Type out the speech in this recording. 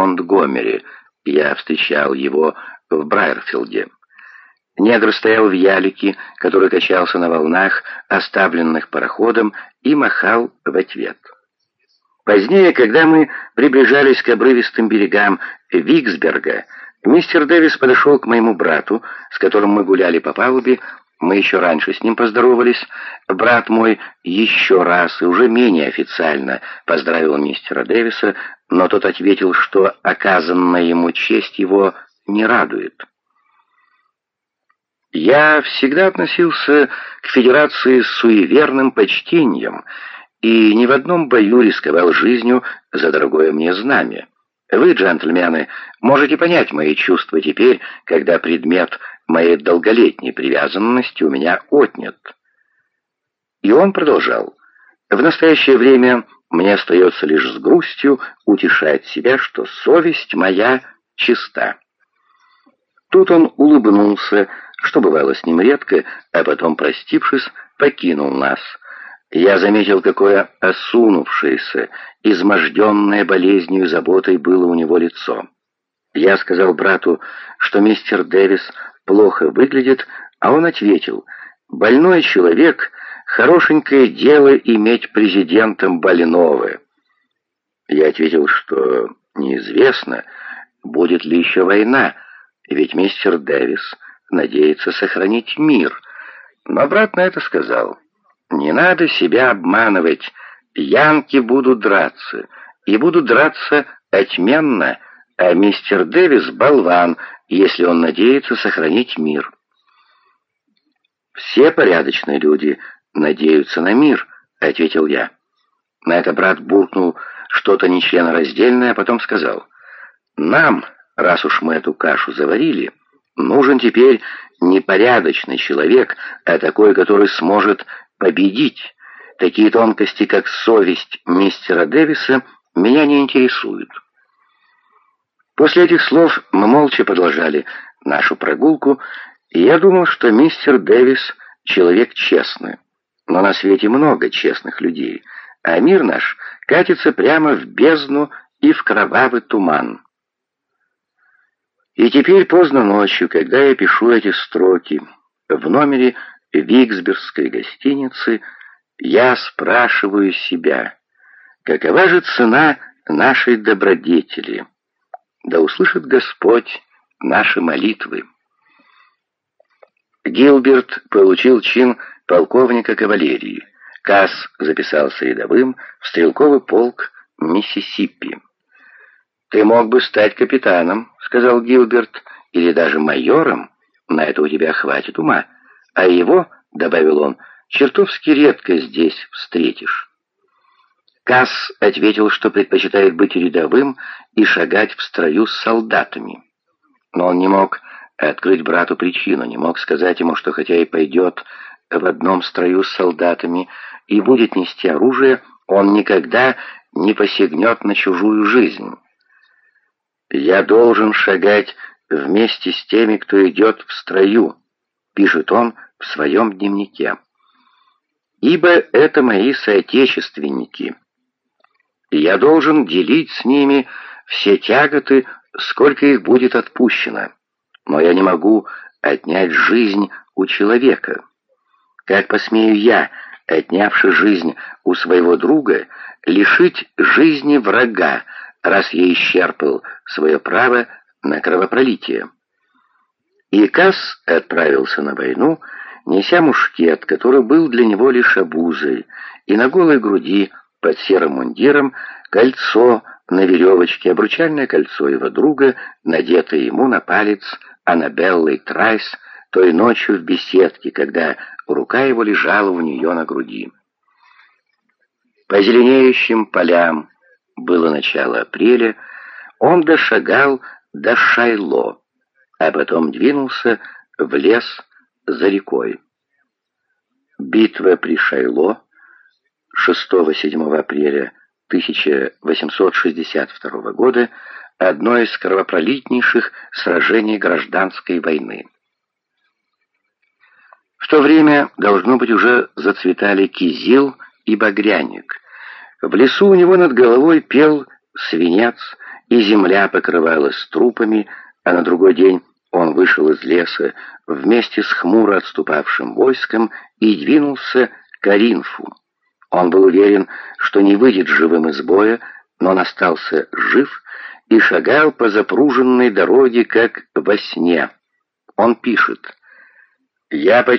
Монтгомери. Я встречал его в Брайерфилде. Негр стоял в ялике, который качался на волнах, оставленных пароходом, и махал в ответ. Позднее, когда мы приближались к обрывистым берегам Виксберга, мистер Дэвис подошел к моему брату, с которым мы гуляли по палубе, мы еще раньше с ним поздоровались. Брат мой еще раз и уже менее официально поздравил мистера Дэвиса, но тот ответил, что оказанная ему честь его не радует. Я всегда относился к Федерации с суеверным почтением и ни в одном бою рисковал жизнью за дорогое мне знамя. Вы, джентльмены, можете понять мои чувства теперь, когда предмет моей долголетней привязанности у меня отнят. И он продолжал. В настоящее время мне остается лишь с грустью утешать себя, что совесть моя чиста. Тут он улыбнулся, что бывало с ним редко, а потом, простившись, покинул нас. Я заметил, какое осунувшееся, изможденное болезнью и заботой было у него лицо. Я сказал брату, что мистер Дэвис плохо выглядит, а он ответил, «Больной человек — хорошенькое дело иметь президентом больного». Я ответил, что неизвестно, будет ли еще война, ведь мистер Дэвис надеется сохранить мир. Но брат на это сказал, «Не надо себя обманывать, янки будут драться, и будут драться отменно, а мистер Дэвис — болван, если он надеется сохранить мир». «Все порядочные люди надеются на мир», — ответил я. На это брат буркнул что-то нечленораздельное, а потом сказал, «Нам, раз уж мы эту кашу заварили, нужен теперь не порядочный человек, а такой, который сможет победить. Такие тонкости, как совесть мистера Дэвиса, меня не интересуют». После этих слов мы молча продолжали нашу прогулку, и я думал, что мистер Дэвис — человек честный. Но на свете много честных людей, а мир наш катится прямо в бездну и в кровавый туман. И теперь поздно ночью, когда я пишу эти строки, в номере Виксбергской гостиницы, я спрашиваю себя, какова же цена нашей добродетели? Да услышит Господь наши молитвы. Гилберт получил чин полковника кавалерии. Касс записался рядовым в стрелковый полк Миссисипи. «Ты мог бы стать капитаном», — сказал Гилберт, — «или даже майором. На это у тебя хватит ума. А его, — добавил он, — чертовски редко здесь встретишь». Касс ответил, что предпочитает быть рядовым и шагать в строю с солдатами. Но он не мог открыть брату причину, не мог сказать ему, что хотя и пойдет в одном строю с солдатами и будет нести оружие, он никогда не посягнет на чужую жизнь. «Я должен шагать вместе с теми, кто идет в строю», — пишет он в своем дневнике. «Ибо это мои соотечественники» и я должен делить с ними все тяготы, сколько их будет отпущено. Но я не могу отнять жизнь у человека. Как посмею я, отнявши жизнь у своего друга, лишить жизни врага, раз я исчерпал свое право на кровопролитие? И Касс отправился на войну, неся мушкет, который был для него лишь обузой, и на голой груди под серым мундиром кольцо на веревочке, обручальное кольцо его друга, надетое ему на палец Аннабеллой Трайс той ночью в беседке, когда рука его лежала у нее на груди. По зеленеющим полям было начало апреля, он дошагал до Шайло, а потом двинулся в лес за рекой. Битва при Шайло 6-7 апреля 1862 года одно из кровопролитнейших сражений гражданской войны. В то время, должно быть, уже зацветали кизил и багряник. В лесу у него над головой пел свинец, и земля покрывалась трупами, а на другой день он вышел из леса вместе с хмуро отступавшим войском и двинулся к Оринфу. Он был уверен, что не выйдет живым из боя, но он остался жив и шагал по запруженной дороге, как во сне. Он пишет «Я почти